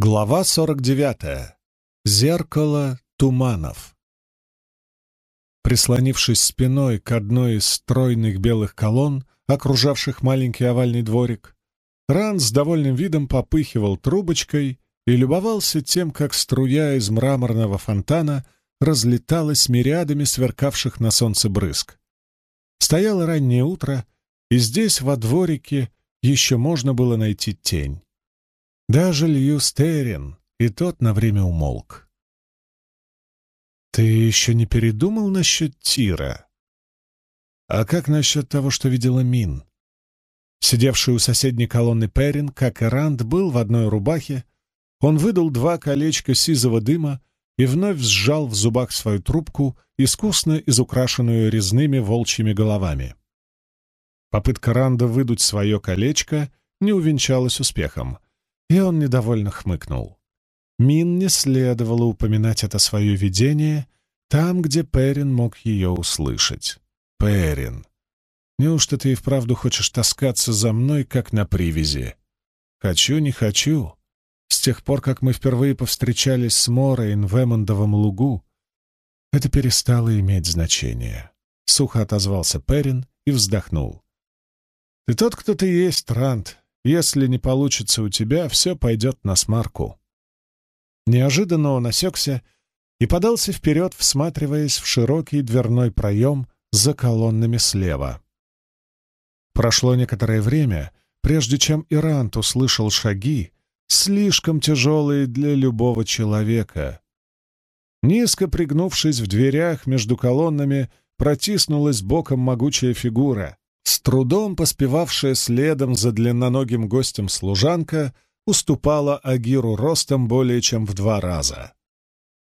Глава 49. Зеркало туманов. Прислонившись спиной к одной из стройных белых колонн, окружавших маленький овальный дворик, Ран с довольным видом попыхивал трубочкой и любовался тем, как струя из мраморного фонтана разлеталась мириадами сверкавших на солнце брызг. Стояло раннее утро, и здесь, во дворике, еще можно было найти тень. Даже Лью Стерин, и тот на время умолк. «Ты еще не передумал насчет Тира?» «А как насчет того, что видела Мин?» Сидевший у соседней колонны Перин, как и Ранд, был в одной рубахе. Он выдал два колечка сизого дыма и вновь сжал в зубах свою трубку, искусно изукрашенную резными волчьими головами. Попытка Ранда выдуть свое колечко не увенчалась успехом — и он недовольно хмыкнул. Мин не следовало упоминать это свое видение там, где Перин мог ее услышать. «Перин, неужто ты и вправду хочешь таскаться за мной, как на привязи? Хочу, не хочу. С тех пор, как мы впервые повстречались с Морейн в Эммондовом лугу, это перестало иметь значение». Сухо отозвался Перин и вздохнул. «Ты тот, кто ты есть, Трант, если не получится у тебя, все пойдет на смарку. Неожиданно он осекся и подался вперед, всматриваясь в широкий дверной проем за колоннами слева. Прошло некоторое время, прежде чем Ирант услышал шаги, слишком тяжелые для любого человека. Низко пригнувшись в дверях между колоннами, протиснулась боком могучая фигура, с трудом поспевавшая следом за длинноногим гостем служанка уступала Агиру ростом более чем в два раза.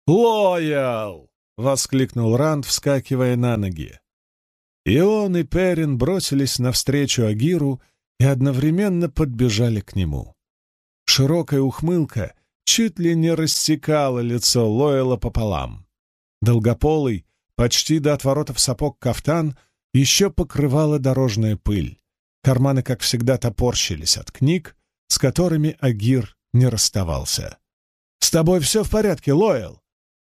«Лоял!» — воскликнул Ранд, вскакивая на ноги. И он, и Перин бросились навстречу Агиру и одновременно подбежали к нему. Широкая ухмылка чуть ли не рассекала лицо Лоэла пополам. Долгополый, почти до отворотов сапог кафтан еще покрывала дорожная пыль. Карманы, как всегда, топорщились от книг, с которыми Агир не расставался. «С тобой все в порядке, Лоэл?»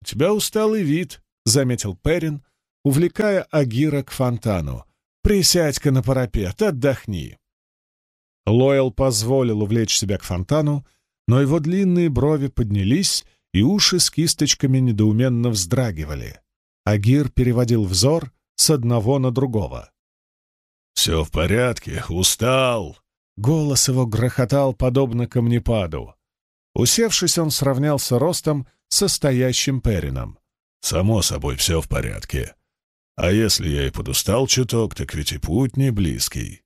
«У тебя усталый вид», — заметил Перин, увлекая Агира к фонтану. «Присядь-ка на парапет, отдохни». Лоэл позволил увлечь себя к фонтану, но его длинные брови поднялись, и уши с кисточками недоуменно вздрагивали. Агир переводил взор с одного на другого. «Все в порядке, устал!» Голос его грохотал, подобно камнепаду. Усевшись, он сравнялся ростом со стоящим Перином. «Само собой, все в порядке. А если я и подустал чуток, так ведь и путь не близкий.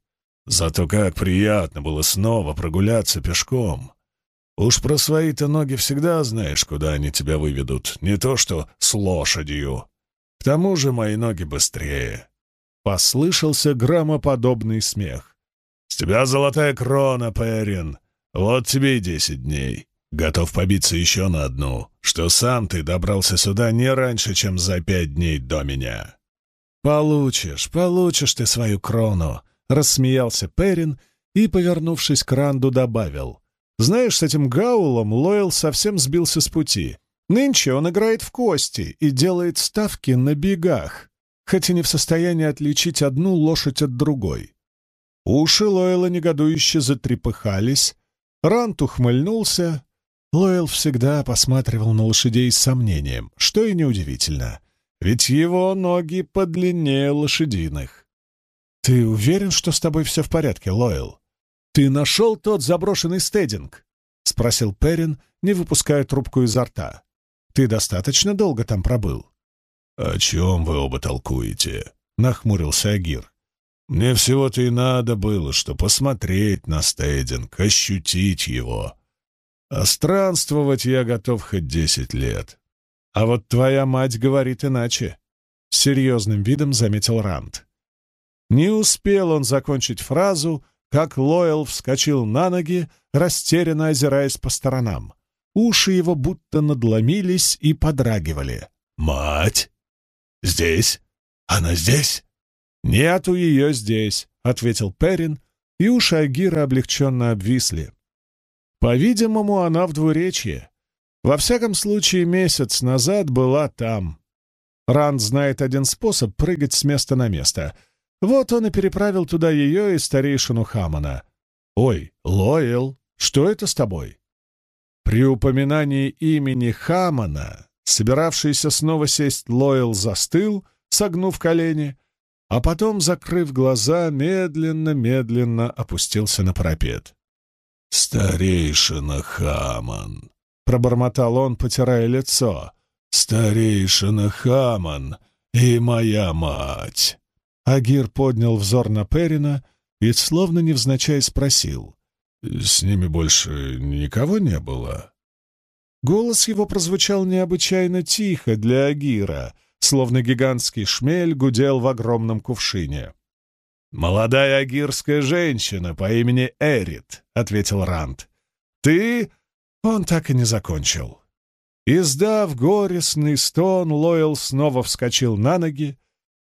Зато как приятно было снова прогуляться пешком. Уж про свои-то ноги всегда знаешь, куда они тебя выведут, не то что с лошадью. К тому же мои ноги быстрее. Послышался громоподобный смех. «С тебя золотая крона, Перин. Вот тебе и десять дней. Готов побиться еще на одну, что сам ты добрался сюда не раньше, чем за пять дней до меня». «Получишь, получишь ты свою крону», — рассмеялся Перин и, повернувшись к Ранду, добавил. «Знаешь, с этим Гаулом Лойл совсем сбился с пути. Нынче он играет в кости и делает ставки на бегах, хотя не в состоянии отличить одну лошадь от другой. Уши Лойла негодующе затрепыхались, Рант ухмыльнулся. Лойл всегда посматривал на лошадей с сомнением, что и неудивительно, ведь его ноги подлиннее лошадиных. «Ты уверен, что с тобой все в порядке, Лойл? Ты нашел тот заброшенный стединг?» — спросил Перин, не выпуская трубку изо рта. Ты достаточно долго там пробыл?» «О чем вы оба толкуете?» — нахмурился Агир. «Мне всего-то и надо было, что посмотреть на стейдинг, ощутить его. А странствовать я готов хоть десять лет. А вот твоя мать говорит иначе», — с серьезным видом заметил Ранд. Не успел он закончить фразу, как Лоэл вскочил на ноги, растерянно озираясь по сторонам. Уши его будто надломились и подрагивали. «Мать? Здесь? Она здесь?» «Нету ее здесь», — ответил Перин, и уши Агира облегченно обвисли. По-видимому, она в двуречье. Во всяком случае, месяц назад была там. Ранд знает один способ прыгать с места на место. Вот он и переправил туда ее и старейшину Хамана. «Ой, Лоэл, что это с тобой?» При упоминании имени Хамана, собиравшийся снова сесть Лоэл застыл, согнув колени, а потом, закрыв глаза, медленно-медленно опустился на парапет. «Старейшина Хаман!» — пробормотал он, потирая лицо. «Старейшина Хаман и моя мать!» Агир поднял взор на Перина и, словно невзначай, спросил. «С ними больше никого не было?» Голос его прозвучал необычайно тихо для Агира, словно гигантский шмель гудел в огромном кувшине. «Молодая агирская женщина по имени Эрит», — ответил Ранд. «Ты...» — он так и не закончил. Издав горестный стон, Лойл снова вскочил на ноги.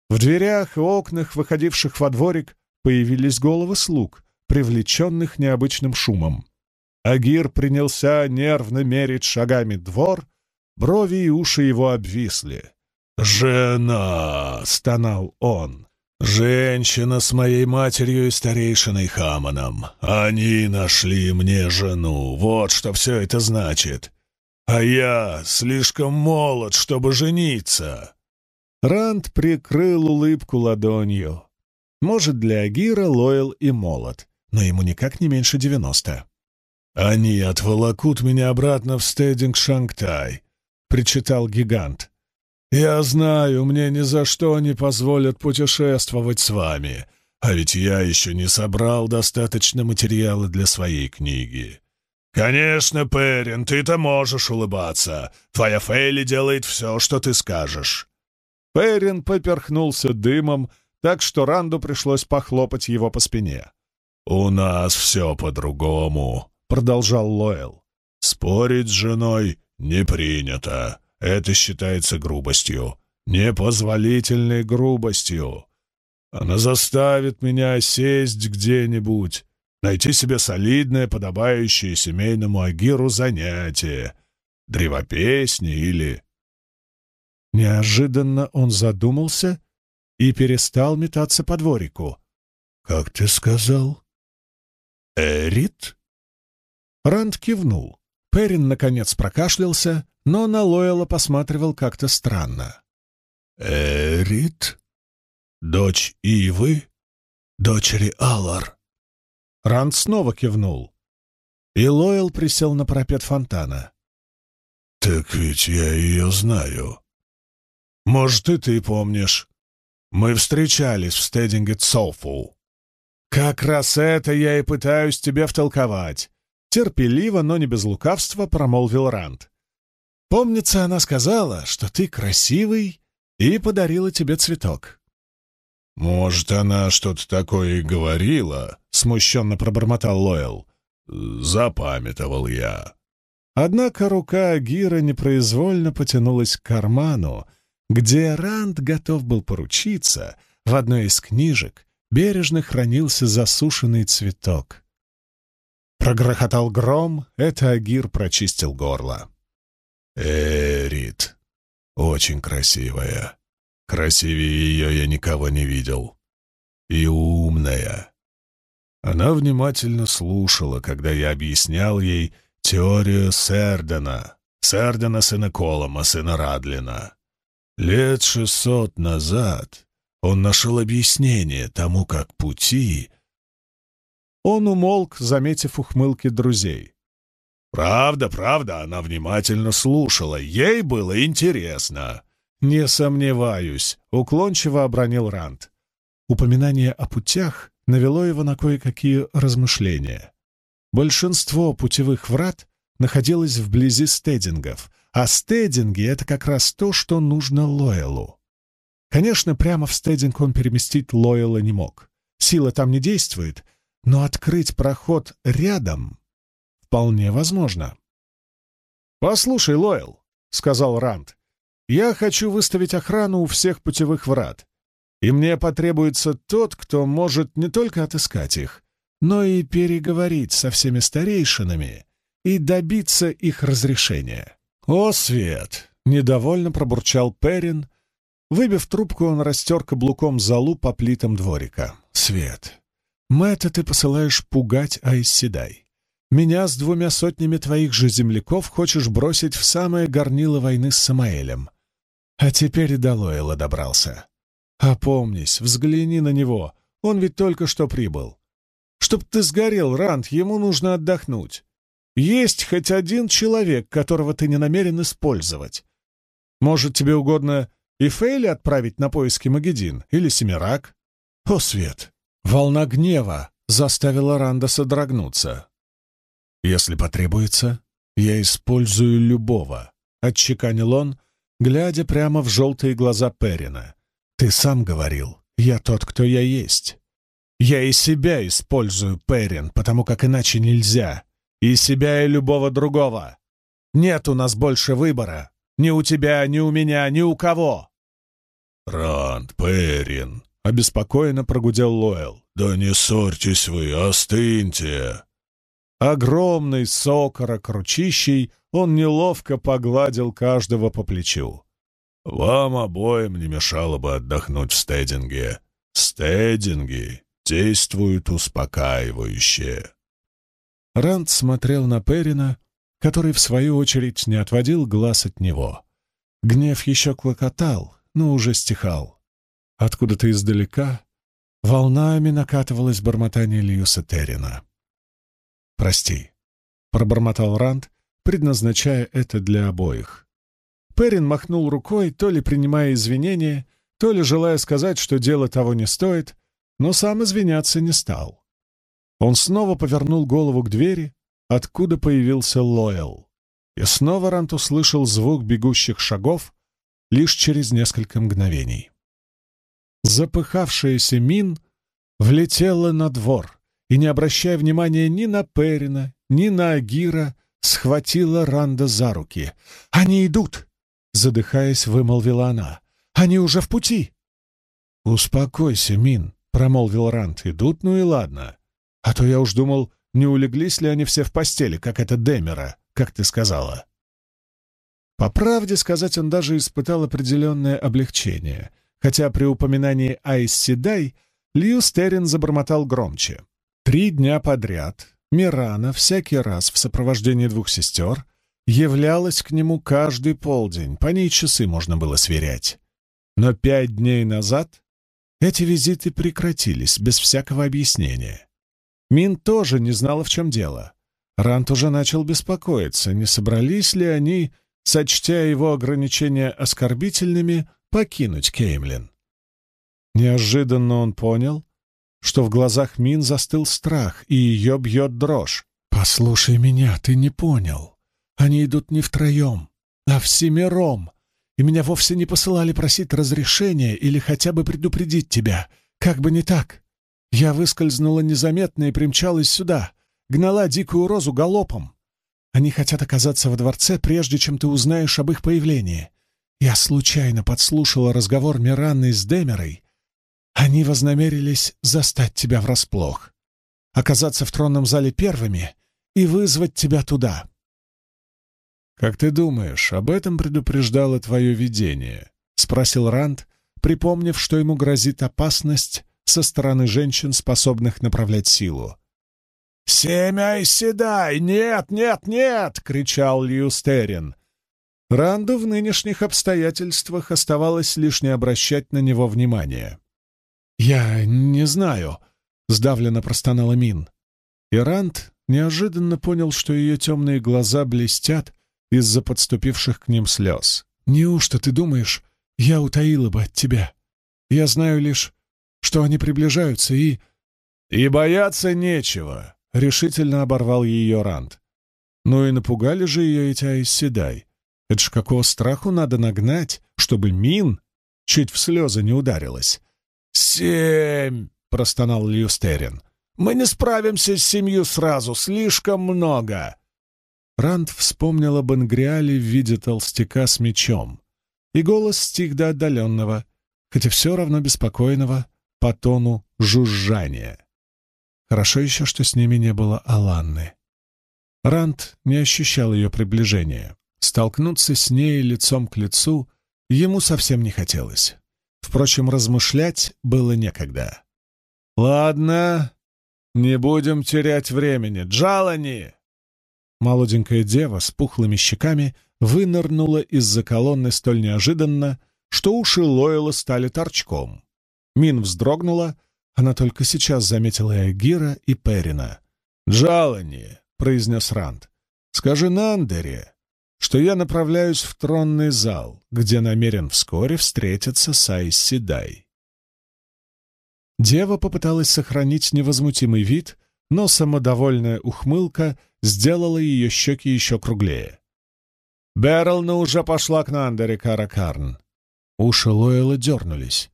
В дверях и окнах, выходивших во дворик, появились головы слуг, привлеченных необычным шумом. Агир принялся нервно мерить шагами двор, брови и уши его обвисли. «Жена!» — стонал он. «Женщина с моей матерью и старейшиной Хаманом. Они нашли мне жену. Вот что все это значит. А я слишком молод, чтобы жениться». Ранд прикрыл улыбку ладонью. Может, для Агира Лойл и молод, но ему никак не меньше девяносто. «Они отволокут меня обратно в стединг Шангтай», — причитал гигант. «Я знаю, мне ни за что не позволят путешествовать с вами, а ведь я еще не собрал достаточно материала для своей книги». «Конечно, Перин, ты-то можешь улыбаться. Твоя Фейли делает все, что ты скажешь». Перин поперхнулся дымом, так что Ранду пришлось похлопать его по спине. «У нас все по-другому», — продолжал Лоэл. «Спорить с женой не принято. Это считается грубостью, непозволительной грубостью. Она заставит меня сесть где-нибудь, найти себе солидное, подобающее семейному агиру занятие, древопесни или... Неожиданно он задумался и перестал метаться по дворику. «Как ты сказал?» «Эрит?» Ранд кивнул. Перин, наконец, прокашлялся, но на Лойла посматривал как-то странно. «Эрит? Дочь Ивы? Дочери Алар?» Ранд снова кивнул. И Лойл присел на парапет фонтана. «Так ведь я ее знаю. Может, и ты помнишь. Мы встречались в стединге Цофу. Как раз это я и пытаюсь тебе втолковать. Терпеливо, но не без лукавства, промолвил Ранд. Помнится, она сказала, что ты красивый и подарила тебе цветок. «Может, она что-то такое и говорила?» — смущенно пробормотал Лоэл. «Запамятовал я». Однако рука Агира непроизвольно потянулась к карману, где Ранд готов был поручиться, в одной из книжек бережно хранился засушенный цветок. Прогрохотал гром, это Агир прочистил горло. Эрит. Очень красивая. Красивее ее я никого не видел. И умная. Она внимательно слушала, когда я объяснял ей теорию Сердена, Сердена сына Колома, сына Радлина. Лет шестьсот назад он нашел объяснение тому, как пути он умолк, заметив ухмылки друзей. «Правда, правда, она внимательно слушала. Ей было интересно». «Не сомневаюсь», — уклончиво обронил Ранд. Упоминание о путях навело его на кое-какие размышления. Большинство путевых врат находилось вблизи стедингов, а стединги — это как раз то, что нужно Лоэлу. Конечно, прямо в стединг он переместить Лоэла не мог. Сила там не действует — но открыть проход рядом вполне возможно. «Послушай, Лойл», — сказал Ранд, — «я хочу выставить охрану у всех путевых врат, и мне потребуется тот, кто может не только отыскать их, но и переговорить со всеми старейшинами и добиться их разрешения. «О, Свет!» — недовольно пробурчал Перин. Выбив трубку, он растер каблуком залу по плитам дворика. «Свет, Мэтта ты посылаешь пугать Айсседай. Меня с двумя сотнями твоих же земляков хочешь бросить в самое горнило войны с Самаэлем. А теперь и до Лойла добрался. Опомнись, взгляни на него, он ведь только что прибыл. Чтоб ты сгорел, Рант, ему нужно отдохнуть. Есть хоть один человек, которого ты не намерен использовать. Может, тебе угодно и Фейли отправить на поиски Магедин или Семирак? О, Свет! Волна гнева заставила Ранда содрогнуться. «Если потребуется, я использую любого», — отчеканил он, глядя прямо в желтые глаза Перина. «Ты сам говорил, я тот, кто я есть. Я и себя использую, Перин, потому как иначе нельзя. И себя, и любого другого. Нет у нас больше выбора. Ни у тебя, ни у меня, ни у кого». «Ранд, Перин», — обеспокоенно прогудел Лоэл. «Да не ссорьтесь вы, остыньте!» Огромный сокорок ручищей он неловко погладил каждого по плечу. «Вам обоим не мешало бы отдохнуть в стединге. Стединги действуют успокаивающе». Ранд смотрел на Перина, который, в свою очередь, не отводил глаз от него. Гнев еще клокотал, но уже стихал. Откуда-то издалека волнами накатывалось бормотание Льюса Террина. «Прости», — пробормотал Ранд, предназначая это для обоих. Перин махнул рукой, то ли принимая извинения, то ли желая сказать, что дело того не стоит, но сам извиняться не стал. Он снова повернул голову к двери, откуда появился Лоэл. И снова Рант услышал звук бегущих шагов лишь через несколько мгновений. Запыхавшаяся Мин влетела на двор и, не обращая внимания ни на Перина, ни на Агира, схватила Ранда за руки. «Они идут!» — задыхаясь, вымолвила она. «Они уже в пути!» «Успокойся, Мин», — промолвил Ранд. «Идут, ну и ладно. А то я уж думал, не улеглись ли они все в постели, как это Демера, как ты сказала». По правде сказать, он даже испытал определенное облегчение, хотя при упоминании Айс Седай Лью Стерин забормотал громче. Три дня подряд Мирана всякий раз в сопровождении двух сестер являлась к нему каждый полдень, по ней часы можно было сверять. Но пять дней назад эти визиты прекратились без всякого объяснения. Мин тоже не знала, в чем дело. Рант уже начал беспокоиться, не собрались ли они, сочтя его ограничения оскорбительными, покинуть Кеймлин. Неожиданно он понял, что в глазах Мин застыл страх, и ее бьет дрожь. «Послушай меня, ты не понял. Они идут не втроем, а всемиром, и меня вовсе не посылали просить разрешения или хотя бы предупредить тебя. Как бы не так. Я выскользнула незаметно и примчалась сюда, гнала дикую розу галопом. Они хотят оказаться во дворце, прежде чем ты узнаешь об их появлении. Я случайно подслушала разговор Миранны с Демерой, они вознамерились застать тебя врасплох, оказаться в тронном зале первыми и вызвать тебя туда. «Как ты думаешь, об этом предупреждало твое видение?» — спросил Ранд, припомнив, что ему грозит опасность со стороны женщин, способных направлять силу. «Семя седай! Нет, нет, нет!» — кричал Льюстерин. Ранду в нынешних обстоятельствах оставалось лишь не обращать на него внимания. «Я не знаю», — сдавленно простонала Мин. И Ранд неожиданно понял, что ее темные глаза блестят из-за подступивших к ним слез. «Неужто ты думаешь, я утаила бы от тебя? Я знаю лишь, что они приближаются и...» «И бояться нечего», — решительно оборвал ее Ранд. «Ну и напугали же ее эти Айсседай. Это ж какого страху надо нагнать, чтобы Мин чуть в слезы не ударилась. «Семь!» — простонал Льюстерин. «Мы не справимся с семью сразу, слишком много!» Ранд вспомнил об Ангриале в виде толстяка с мечом, и голос стих до отдаленного, хотя все равно беспокойного, по тону жужжания. Хорошо еще, что с ними не было Аланны. Ранд не ощущал ее приближения. Столкнуться с ней лицом к лицу ему совсем не хотелось. Впрочем, размышлять было некогда. «Ладно, не будем терять времени. Джалани!» Молоденькая дева с пухлыми щеками вынырнула из-за колонны столь неожиданно, что уши Лойла стали торчком. Мин вздрогнула, она только сейчас заметила и Агира, и Перина. «Джалани!» — произнес Ранд. «Скажи Нандере, что я направляюсь в тронный зал, где намерен вскоре встретиться с Айси Дай». Дева попыталась сохранить невозмутимый вид, но самодовольная ухмылка сделала ее щеки еще круглее. «Берлна уже пошла к Нандере, Каракарн!» Уши Лойла дернулись.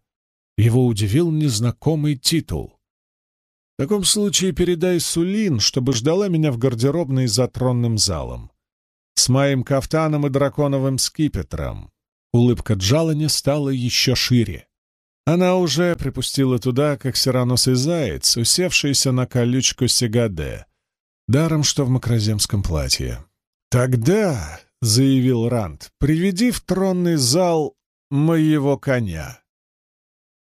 Его удивил незнакомый титул. «В таком случае передай Сулин, чтобы ждала меня в гардеробной за тронным залом. С моим кафтаном и драконовым скипетром». Улыбка Джалани стала еще шире. Она уже припустила туда, как сираносый заяц, усевшийся на колючку Сегаде, даром что в макроземском платье. «Тогда», — заявил Ранд, — «приведи в тронный зал моего коня».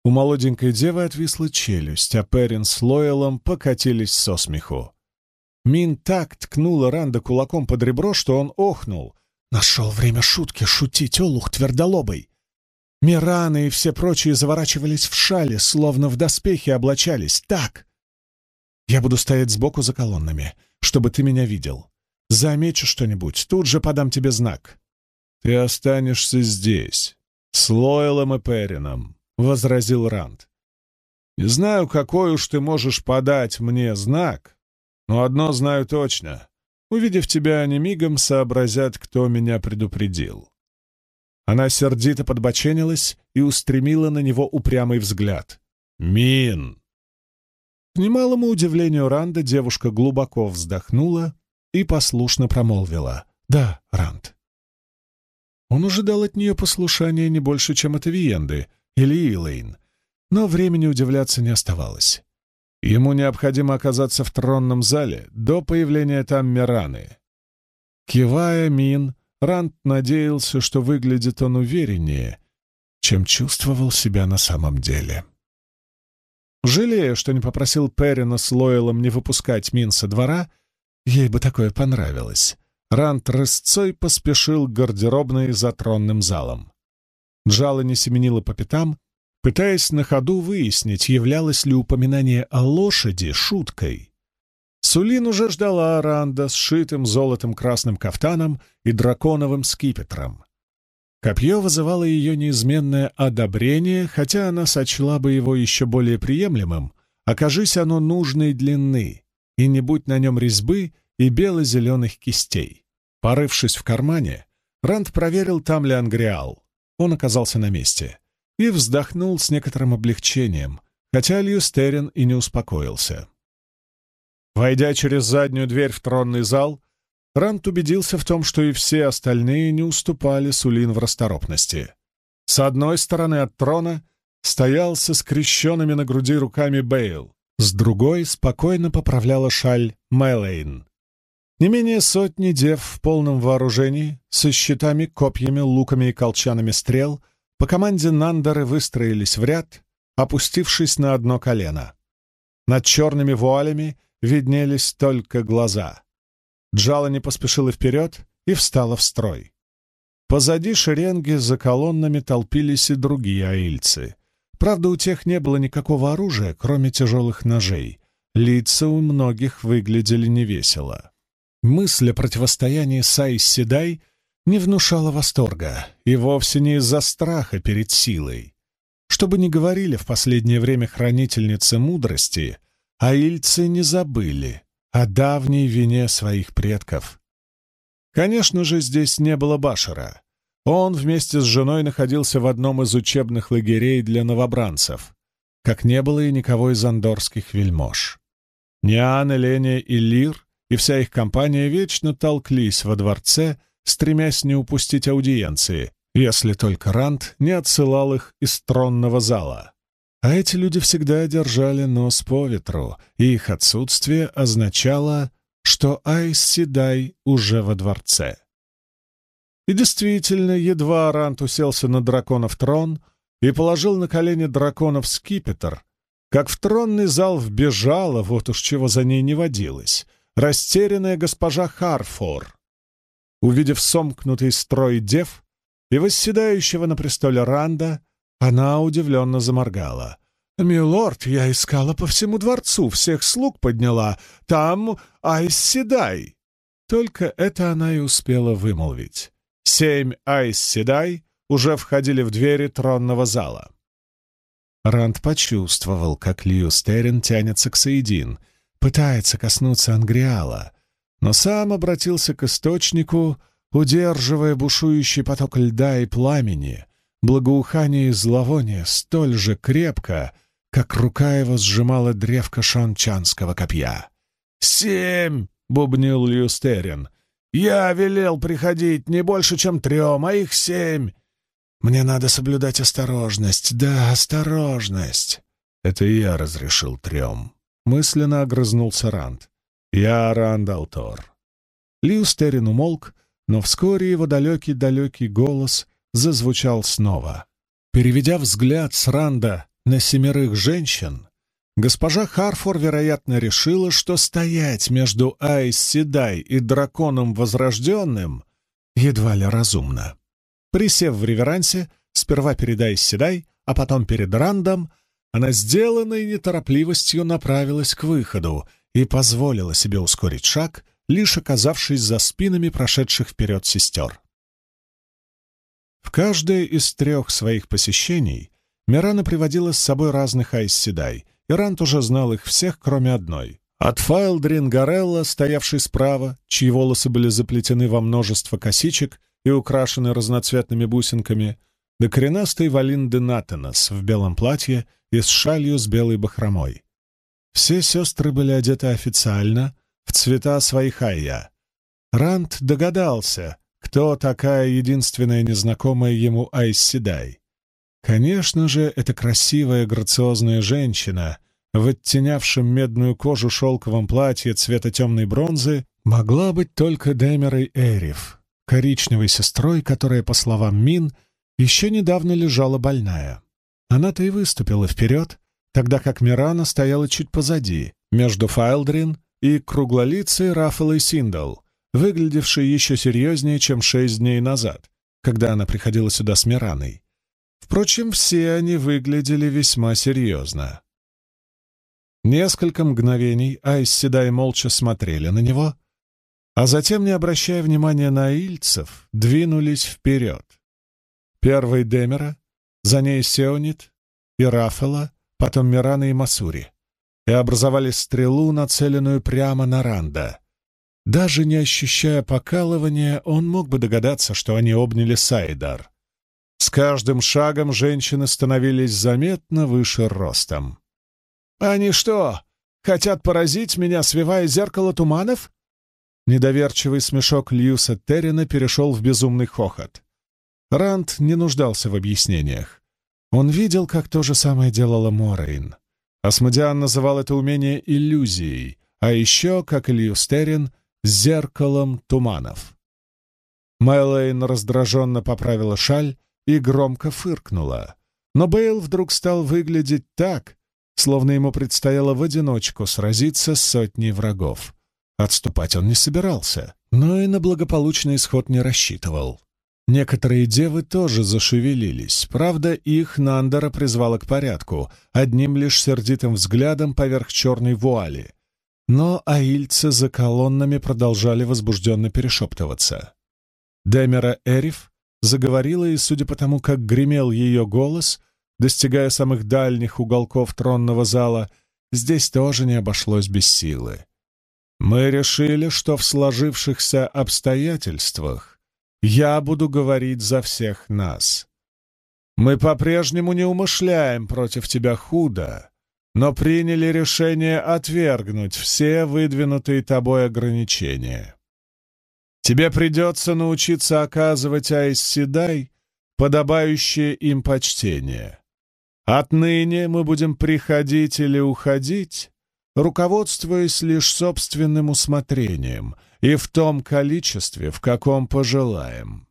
У молоденькой девы отвисла челюсть, а Перин с Лойлом покатились со смеху. Мин так ткнула Ранда кулаком под ребро, что он охнул. «Нашел время шутки шутить, олух твердолобый!» Мираны и все прочие заворачивались в шали, словно в доспехи облачались. Так! Я буду стоять сбоку за колоннами, чтобы ты меня видел. Замечу что-нибудь, тут же подам тебе знак. Ты останешься здесь, с Лойлом и Перином, — возразил Ранд. Не знаю, какой уж ты можешь подать мне знак, но одно знаю точно. Увидев тебя, они мигом сообразят, кто меня предупредил. Она сердито подбоченилась и устремила на него упрямый взгляд. «Мин!» К немалому удивлению Ранда девушка глубоко вздохнула и послушно промолвила. «Да, Ранд». Он ожидал от нее послушания не больше, чем от Виенды или Илэйн, но времени удивляться не оставалось. Ему необходимо оказаться в тронном зале до появления там Мираны. Кивая, Мин Ранд надеялся, что выглядит он увереннее, чем чувствовал себя на самом деле. Жалея, что не попросил Перрина с Лойлом не выпускать Мин со двора, ей бы такое понравилось. Ранд рысцой поспешил к гардеробной за тронным залом. Джала не семенила по пятам, пытаясь на ходу выяснить, являлось ли упоминание о лошади шуткой. Сулин уже ждала Аранда с шитым золотым красным кафтаном и драконовым скипетром. Копье вызывало ее неизменное одобрение, хотя она сочла бы его еще более приемлемым, окажись оно нужной длины, и не будь на нем резьбы и бело-зеленых кистей. Порывшись в кармане, Ранд проверил, там ли Ангриал. Он оказался на месте и вздохнул с некоторым облегчением, хотя Льюстерин и не успокоился. Войдя через заднюю дверь в тронный зал, Рант убедился в том, что и все остальные не уступали Сулин в расторопности. С одной стороны от трона стоял со скрещенными на груди руками Бейл, с другой спокойно поправляла шаль Мэлэйн. Не менее сотни дев в полном вооружении, со щитами, копьями, луками и колчанами стрел, по команде Нандеры выстроились в ряд, опустившись на одно колено. Над черными вуалями — виднелись только глаза. Джала не поспешила вперед и встала в строй. Позади шеренги за колоннами толпились и другие аильцы. Правда, у тех не было никакого оружия, кроме тяжелых ножей. Лица у многих выглядели невесело. Мысль о противостоянии Сай Седай не внушала восторга, и вовсе не из-за страха перед силой. Что бы ни говорили в последнее время хранительницы мудрости — аильцы не забыли о давней вине своих предков. Конечно же, здесь не было Башара. Он вместе с женой находился в одном из учебных лагерей для новобранцев, как не было и никого из андорских вельмож. Ниан, Эленя и Лир и вся их компания вечно толклись во дворце, стремясь не упустить аудиенции, если только Рант не отсылал их из тронного зала. А эти люди всегда держали нос по ветру, и их отсутствие означало, что Айс Седай уже во дворце. И действительно, едва Арант уселся на драконов трон и положил на колени драконов скипетр, как в тронный зал вбежала, вот уж чего за ней не водилось, растерянная госпожа Харфор. Увидев сомкнутый строй дев и восседающего на престоле Ранда, она удивленно заморгала. «Милорд, я искала по всему дворцу, всех слуг подняла. Там Айс Седай!» Только это она и успела вымолвить. Семь Айс Седай уже входили в двери тронного зала. Ранд почувствовал, как Льюстерин тянется к Саидин, пытается коснуться Ангриала, но сам обратился к источнику, удерживая бушующий поток льда и пламени, благоухание и зловоние столь же крепко, как рука его сжимала древко шанчанского копья. «Семь!» — бубнил Льюстерин. Я велел приходить не больше, чем трем, а их семь. Мне надо соблюдать осторожность. Да, осторожность. Это я разрешил трем. Мысленно огрызнулся Ранд. Я Рандалтор. Лиустерин умолк, но вскоре его далекий-далекий голос зазвучал снова. Переведя взгляд с Ранда на семерых женщин, Госпожа Харфор, вероятно, решила, что стоять между Айс Седай и драконом Возрожденным едва ли разумно. Присев в реверансе, сперва перед Айс Седай, а потом перед Рандом, она сделанной неторопливостью направилась к выходу и позволила себе ускорить шаг, лишь оказавшись за спинами прошедших вперед сестер. В каждое из трех своих посещений Мирана приводила с собой разных Айс Седай — Ирант уже знал их всех, кроме одной. От Файлдрин Гарелла, стоявшей справа, чьи волосы были заплетены во множество косичек и украшены разноцветными бусинками, до коренастой Валинды Натанас в белом платье и с шалью с белой бахромой. Все сестры были одеты официально, в цвета своих айя. Рант догадался, кто такая единственная незнакомая ему Айсседай. Конечно же, эта красивая, грациозная женщина в оттенявшем медную кожу шелковом платье цвета темной бронзы могла быть только Демерой Эриф, коричневой сестрой, которая, по словам Мин, еще недавно лежала больная. Она-то и выступила вперед, тогда как Мирана стояла чуть позади, между Файлдрин и круглолицей Раффалой Синдал, выглядевшей еще серьезнее, чем шесть дней назад, когда она приходила сюда с Мираной. Впрочем, все они выглядели весьма серьезно. Несколько мгновений Айс Седай молча смотрели на него, а затем, не обращая внимания на ильцев, двинулись вперед. Первый Демера, за ней Сеонит и Рафала, потом Мирана и Масури, и образовали стрелу, нацеленную прямо на Ранда. Даже не ощущая покалывания, он мог бы догадаться, что они обняли Сайдар. С каждым шагом женщины становились заметно выше ростом. «Они что, хотят поразить меня, свивая зеркало туманов?» Недоверчивый смешок Льюса Террина перешел в безумный хохот. Ранд не нуждался в объяснениях. Он видел, как то же самое делала Морейн. Асмодиан называл это умение иллюзией, а еще, как и Льюс Террин, зеркалом туманов. Мэлэйн раздраженно поправила шаль, и громко фыркнула. Но Бейл вдруг стал выглядеть так, словно ему предстояло в одиночку сразиться с сотней врагов. Отступать он не собирался, но и на благополучный исход не рассчитывал. Некоторые девы тоже зашевелились, правда, их Нандера призвала к порядку, одним лишь сердитым взглядом поверх черной вуали. Но аильцы за колоннами продолжали возбужденно перешептываться. Демера Эриф заговорила, и, судя по тому, как гремел ее голос, достигая самых дальних уголков тронного зала, здесь тоже не обошлось без силы. Мы решили, что в сложившихся обстоятельствах я буду говорить за всех нас. Мы по-прежнему не умышляем против тебя худо, но приняли решение отвергнуть все выдвинутые тобой ограничения. Тебе придется научиться оказывать Айсседай подобающее им почтение. Отныне мы будем приходить или уходить руководствуясь лишь собственным усмотрением и в том количестве, в каком пожелаем.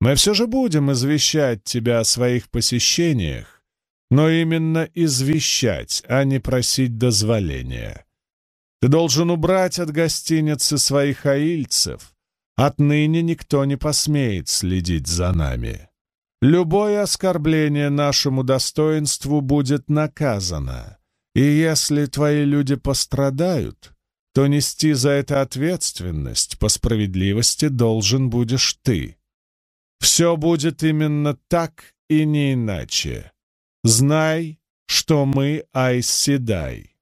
Мы все же будем извещать тебя о своих посещениях, но именно извещать, а не просить дозволения. Ты должен убрать от гостиницы своих аильцев. Отныне никто не посмеет следить за нами. Любое оскорбление нашему достоинству будет наказано, и если твои люди пострадают, то нести за это ответственность по справедливости должен будешь ты. Все будет именно так и не иначе. Знай, что мы Айсседай.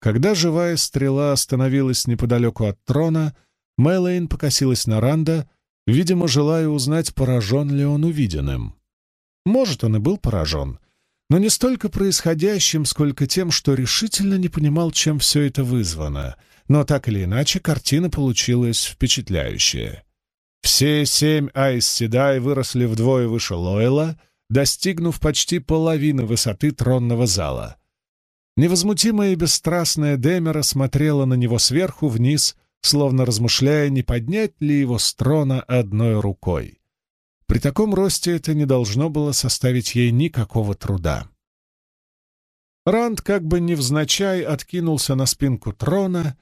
Когда живая стрела остановилась неподалеку от трона, Мэлэйн покосилась на Ранда видимо, желая узнать, поражен ли он увиденным. Может, он и был поражен, но не столько происходящим, сколько тем, что решительно не понимал, чем все это вызвано. Но так или иначе, картина получилась впечатляющая. Все семь Айс Седай выросли вдвое выше Лойла, достигнув почти половины высоты тронного зала. Невозмутимая и бесстрастная Демера смотрела на него сверху вниз словно размышляя, не поднять ли его с трона одной рукой. При таком росте это не должно было составить ей никакого труда. Ранд как бы невзначай откинулся на спинку трона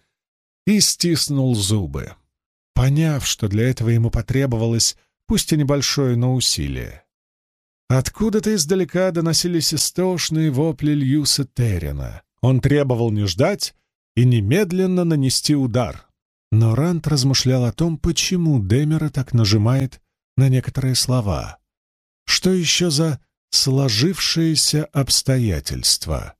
и стиснул зубы, поняв, что для этого ему потребовалось, пусть и небольшое, но усилие. Откуда-то издалека доносились истошные вопли Льюса Террина. Он требовал не ждать и немедленно нанести удар, но Рант размышлял о том, почему Демера так нажимает на некоторые слова. Что еще за сложившиеся обстоятельства?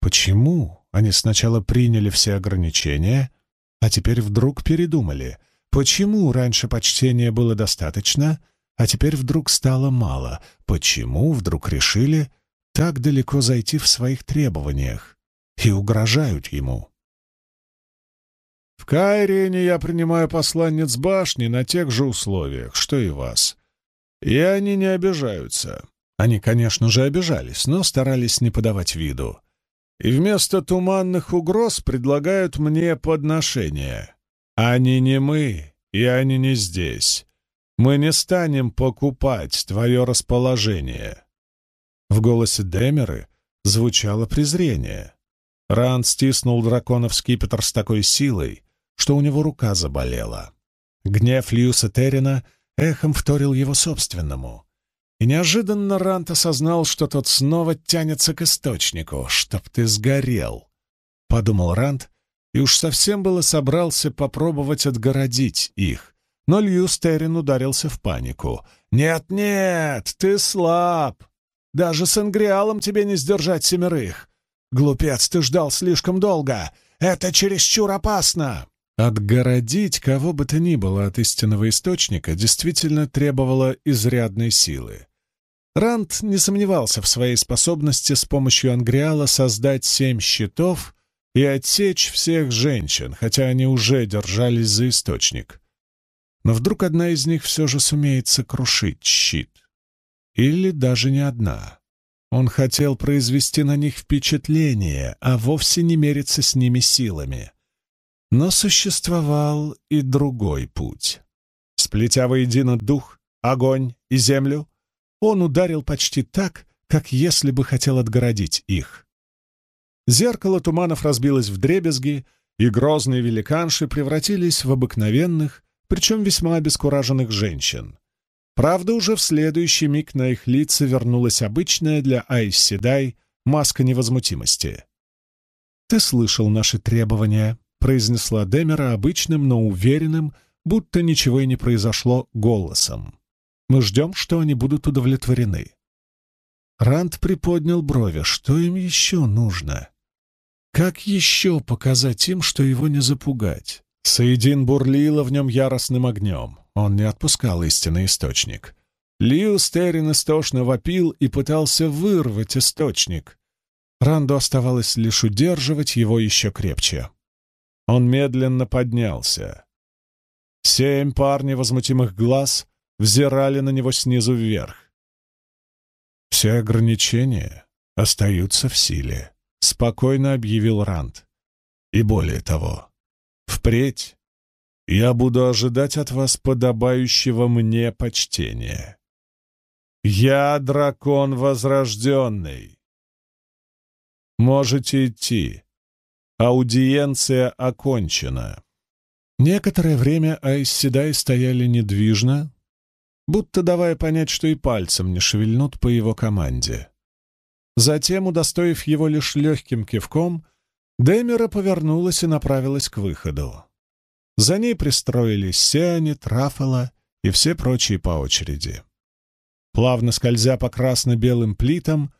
Почему они сначала приняли все ограничения, а теперь вдруг передумали? Почему раньше почтения было достаточно, а теперь вдруг стало мало? Почему вдруг решили так далеко зайти в своих требованиях и угрожают ему? В Кайрене я принимаю посланниц башни на тех же условиях, что и вас. И они не обижаются. Они, конечно же, обижались, но старались не подавать виду. И вместо туманных угроз предлагают мне подношения. Они не мы, и они не здесь. Мы не станем покупать твое расположение. В голосе Демеры звучало презрение. Ран стиснул драконов скипетр с такой силой, что у него рука заболела. Гнев Льюса Террина эхом вторил его собственному. И неожиданно Рант осознал, что тот снова тянется к источнику, чтоб ты сгорел. Подумал Рант, и уж совсем было собрался попробовать отгородить их. Но Льюс Террин ударился в панику. «Нет-нет, ты слаб! Даже с Ингриалом тебе не сдержать семерых! Глупец, ты ждал слишком долго! Это чересчур опасно!» Отгородить кого бы то ни было от истинного источника действительно требовало изрядной силы. Ранд не сомневался в своей способности с помощью Ангриала создать семь щитов и отсечь всех женщин, хотя они уже держались за источник. Но вдруг одна из них все же сумеет сокрушить щит. Или даже не одна. Он хотел произвести на них впечатление, а вовсе не мериться с ними силами. Но существовал и другой путь. Сплетя воедино дух, огонь и землю, он ударил почти так, как если бы хотел отгородить их. Зеркало туманов разбилось в дребезги, и грозные великанши превратились в обыкновенных, причем весьма обескураженных женщин. Правда, уже в следующий миг на их лица вернулась обычная для Айс маска невозмутимости. «Ты слышал наши требования», произнесла Демера обычным, но уверенным, будто ничего и не произошло, голосом. «Мы ждем, что они будут удовлетворены». Ранд приподнял брови. Что им еще нужно? Как еще показать им, что его не запугать? Саидин бурлила в нем яростным огнем. Он не отпускал истинный источник. Лиу Стерин истошно вопил и пытался вырвать источник. Ранду оставалось лишь удерживать его еще крепче. Он медленно поднялся. Семь пар невозмутимых глаз взирали на него снизу вверх. «Все ограничения остаются в силе», — спокойно объявил Ранд. «И более того, впредь я буду ожидать от вас подобающего мне почтения. Я дракон возрожденный. Можете идти. Аудиенция окончена». Некоторое время Айсседай стояли недвижно, будто давая понять, что и пальцем не шевельнут по его команде. Затем, удостоив его лишь легким кивком, Демера повернулась и направилась к выходу. За ней пристроились Сиани, Трафела и все прочие по очереди. Плавно скользя по красно-белым плитам,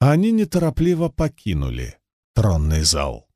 они неторопливо покинули тронный зал.